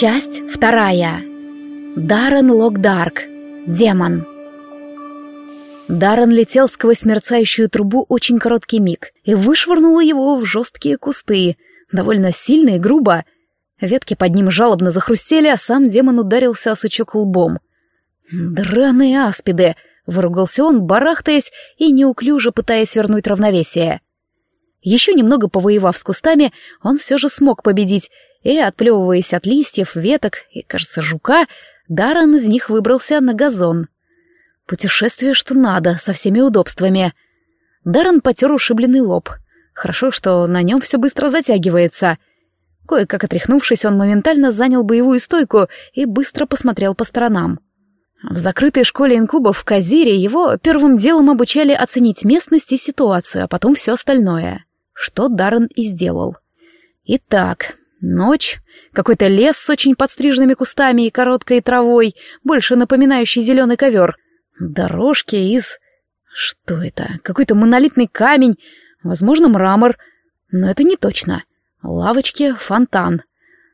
Часть вторая. Даррен Локдарк. Демон. Даррен летел сквозь мерцающую трубу очень короткий миг и вышвырнул его в жесткие кусты, довольно сильно и грубо. Ветки под ним жалобно захрустели, а сам демон ударился о сучок лбом. «Драные аспиды!» — выругался он, барахтаясь и неуклюже пытаясь вернуть равновесие. Еще немного повоевав с кустами, он все же смог победить, и, отплевываясь от листьев, веток и, кажется, жука, Даррен из них выбрался на газон. Путешествие что надо, со всеми удобствами. Даррен потер ушибленный лоб. Хорошо, что на нем все быстро затягивается. Кое-как отряхнувшись, он моментально занял боевую стойку и быстро посмотрел по сторонам. В закрытой школе инкубов в Казире его первым делом обучали оценить местность и ситуацию, а потом все остальное. Что Даррен и сделал. Итак, Ночь, какой-то лес с очень подстриженными кустами и короткой травой, больше напоминающий зеленый ковер. Дорожки из... Что это? Какой-то монолитный камень, возможно, мрамор. Но это не точно. Лавочки, фонтан.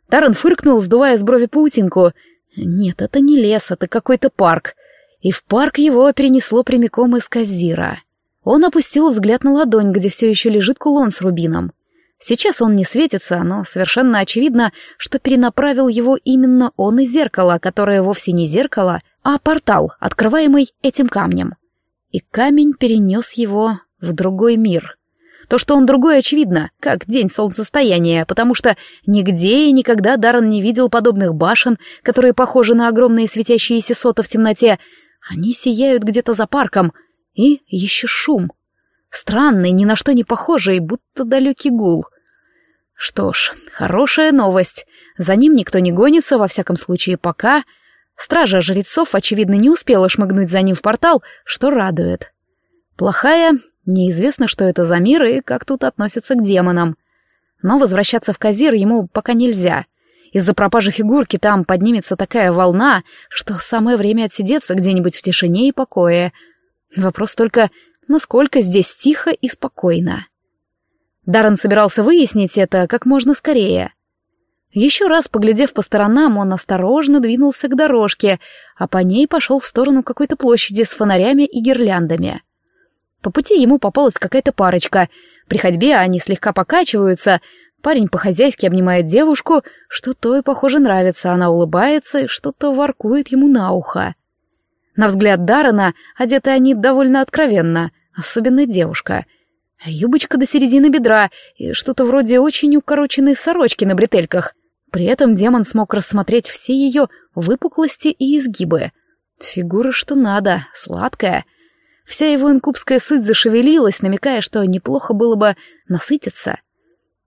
Таран фыркнул, сдувая с брови паутинку. Нет, это не лес, это какой-то парк. И в парк его перенесло прямиком из Казира. Он опустил взгляд на ладонь, где все еще лежит кулон с рубином. Сейчас он не светится, но совершенно очевидно, что перенаправил его именно он из зеркала, которое вовсе не зеркало, а портал, открываемый этим камнем. И камень перенес его в другой мир. То, что он другой, очевидно, как день солнцестояния, потому что нигде и никогда Даррен не видел подобных башен, которые похожи на огромные светящиеся соты в темноте. Они сияют где-то за парком. И еще шум — Странный, ни на что не похожий, будто далекий гул. Что ж, хорошая новость. За ним никто не гонится, во всяком случае, пока. Стража жрецов, очевидно, не успела шмыгнуть за ним в портал, что радует. Плохая, неизвестно, что это за мир и как тут относятся к демонам. Но возвращаться в Казир ему пока нельзя. Из-за пропажи фигурки там поднимется такая волна, что самое время отсидеться где-нибудь в тишине и покое. Вопрос только, насколько здесь тихо и спокойно. Даррен собирался выяснить это как можно скорее. Еще раз поглядев по сторонам, он осторожно двинулся к дорожке, а по ней пошел в сторону какой-то площади с фонарями и гирляндами. По пути ему попалась какая-то парочка. При ходьбе они слегка покачиваются, парень по-хозяйски обнимает девушку, что то и, похоже, нравится, она улыбается и что-то воркует ему на ухо. На взгляд Даррена одеты они довольно откровенно, особенно девушка. Юбочка до середины бедра и что-то вроде очень укороченной сорочки на бретельках. При этом демон смог рассмотреть все ее выпуклости и изгибы. Фигура что надо, сладкая. Вся его инкубская суть зашевелилась, намекая, что неплохо было бы насытиться.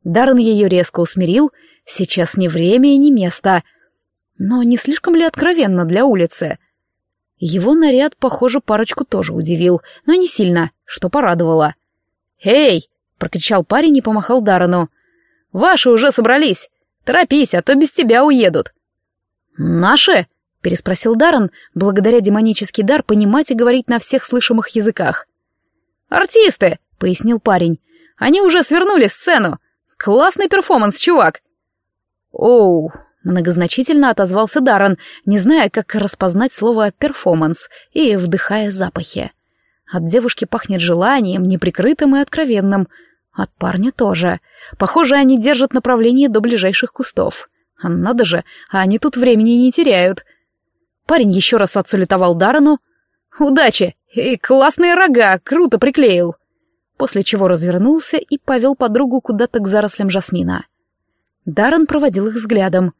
Даррен ее резко усмирил, сейчас не время и не место. Но не слишком ли откровенно для улицы? — его наряд, похоже, парочку тоже удивил, но не сильно, что порадовало. «Эй!» — прокричал парень и помахал Даррену. «Ваши уже собрались! Торопись, а то без тебя уедут!» «Наши?» — переспросил Даррен, благодаря демонический дар понимать и говорить на всех слышимых языках. «Артисты!» — пояснил парень. «Они уже свернули сцену! Классный перформанс, чувак!» «Оу!» Многозначительно отозвался Даррен, не зная, как распознать слово «перформанс» и вдыхая запахи. От девушки пахнет желанием, неприкрытым и откровенным. От парня тоже. Похоже, они держат направление до ближайших кустов. Надо же, а они тут времени не теряют. Парень еще раз отсалютовал Даррену. «Удачи! И классные рога! Круто приклеил!» После чего развернулся и повел подругу куда-то к зарослям жасмина. Даррен проводил их взглядом.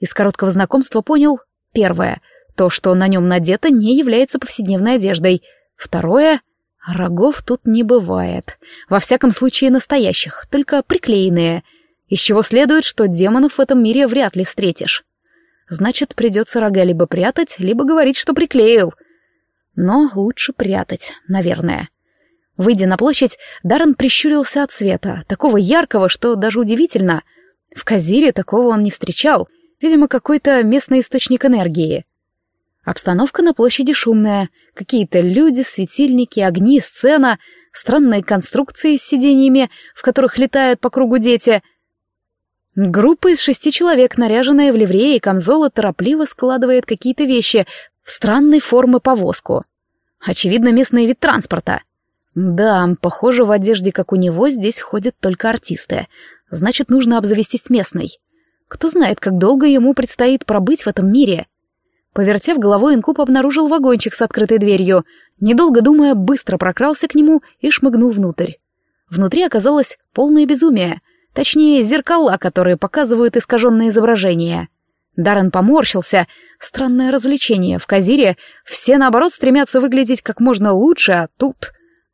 Из короткого знакомства понял первое — то, что на нем надето, не является повседневной одеждой. Второе — рогов тут не бывает. Во всяком случае настоящих, только приклеенные, из чего следует, что демонов в этом мире вряд ли встретишь. Значит, придется рога либо прятать, либо говорить, что приклеил. Но лучше прятать, наверное. Выйдя на площадь, Даррен прищурился от света, такого яркого, что даже удивительно. В Казире такого он не встречал — Видимо, какой-то местный источник энергии. Обстановка на площади шумная. Какие-то люди, светильники, огни, сцена, странные конструкции с сиденьями, в которых летают по кругу дети. Группа из шести человек, наряженная в ливреи и торопливо складывает какие-то вещи в странной формы повозку. Очевидно, местный вид транспорта. Да, похоже, в одежде, как у него, здесь ходят только артисты. Значит, нужно обзавестись местной. Кто знает, как долго ему предстоит пробыть в этом мире. Повертев головой, Инкуб обнаружил вагончик с открытой дверью. Недолго думая, быстро прокрался к нему и шмыгнул внутрь. Внутри оказалось полное безумие. Точнее, зеркала, которые показывают искаженные изображения. Даррен поморщился. Странное развлечение. В Казире все, наоборот, стремятся выглядеть как можно лучше, а тут...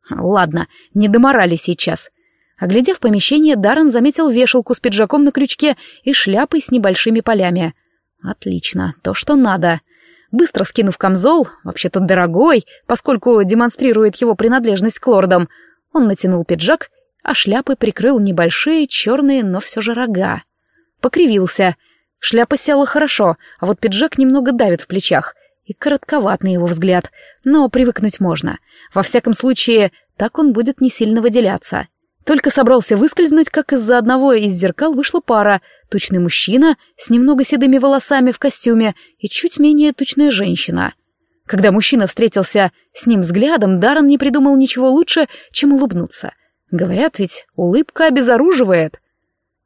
Ладно, не доморали сейчас. Оглядев помещение, Даррен заметил вешалку с пиджаком на крючке и шляпой с небольшими полями. Отлично, то, что надо. Быстро скинув камзол, вообще-то дорогой, поскольку демонстрирует его принадлежность к лордам, он натянул пиджак, а шляпой прикрыл небольшие черные, но все же рога. Покривился. Шляпа села хорошо, а вот пиджак немного давит в плечах — и коротковат на его взгляд, но привыкнуть можно. Во всяком случае, так он будет не сильно выделяться. Только собрался выскользнуть, как из-за одного из зеркал вышла пара, тучный мужчина с немного седыми волосами в костюме и чуть менее тучная женщина. Когда мужчина встретился с ним взглядом, Даррен не придумал ничего лучше, чем улыбнуться. Говорят ведь, улыбка обезоруживает.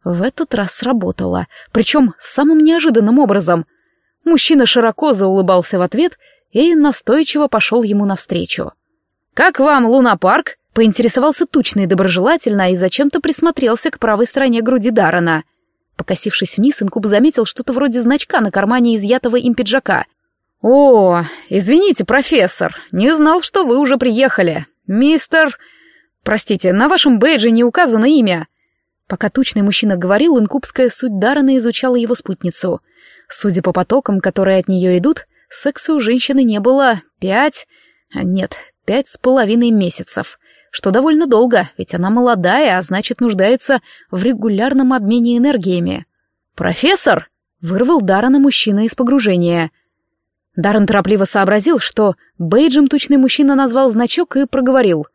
В этот раз сработало, причем самым неожиданным образом — Мужчина широко заулыбался в ответ и настойчиво пошел ему навстречу. «Как вам, Луна-парк?» — поинтересовался тучный доброжелательно и зачем-то присмотрелся к правой стороне груди Дарана. Покосившись вниз, инкуб заметил что-то вроде значка на кармане изъятого им пиджака. «О, извините, профессор, не знал, что вы уже приехали. Мистер... Простите, на вашем бейдже не указано имя». Пока тучный мужчина говорил, инкубская суть Дарана изучала его спутницу — Судя по потокам, которые от нее идут, секса у женщины не было пять... А нет, пять с половиной месяцев, что довольно долго, ведь она молодая, а значит нуждается в регулярном обмене энергиями. «Профессор!» — вырвал Даррена мужчина из погружения. Даррен торопливо сообразил, что бейджем тучный мужчина назвал значок и проговорил.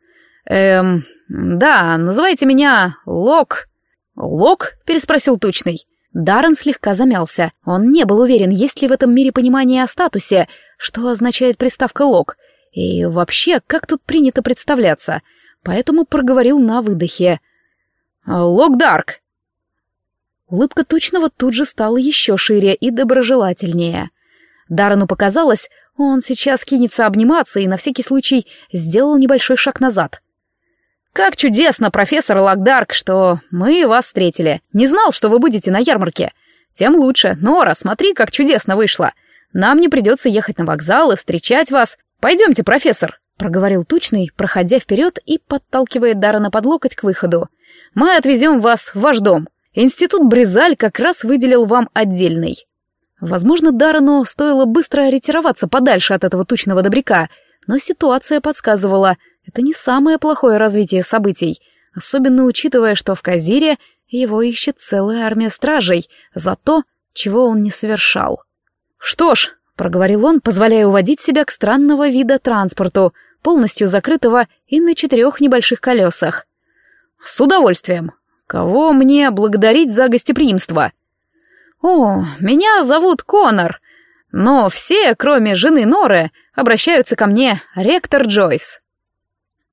«Эм, да, называйте меня Лок». «Лок?» — переспросил тучный. Даррен слегка замялся. Он не был уверен, есть ли в этом мире понимание о статусе, что означает приставка «лог», и вообще, как тут принято представляться. Поэтому проговорил на выдохе. «Лог Дарк». Улыбка Тучного тут же стала еще шире и доброжелательнее. Даррену показалось, он сейчас кинется обниматься и на всякий случай сделал небольшой шаг назад. «Как чудесно, профессор Лакдарк, что мы вас встретили. Не знал, что вы будете на ярмарке. Тем лучше. Нора, смотри, как чудесно вышло. Нам не придется ехать на вокзал и встречать вас. Пойдемте, профессор», — проговорил Тучный, проходя вперед и подталкивая Дарана под локоть к выходу. «Мы отвезем вас в ваш дом. Институт Бризаль как раз выделил вам отдельный». Возможно, Дарану стоило быстро ретироваться подальше от этого тучного добряка, но ситуация подсказывала — это не самое плохое развитие событий, особенно учитывая, что в Казире его ищет целая армия стражей за то, чего он не совершал. «Что ж», — проговорил он, позволяя уводить себя к странного вида транспорту, полностью закрытого и на четырех небольших колесах. «С удовольствием. Кого мне благодарить за гостеприимство?» «О, меня зовут Конор, но все, кроме жены Норы, обращаются ко мне ректор Джойс».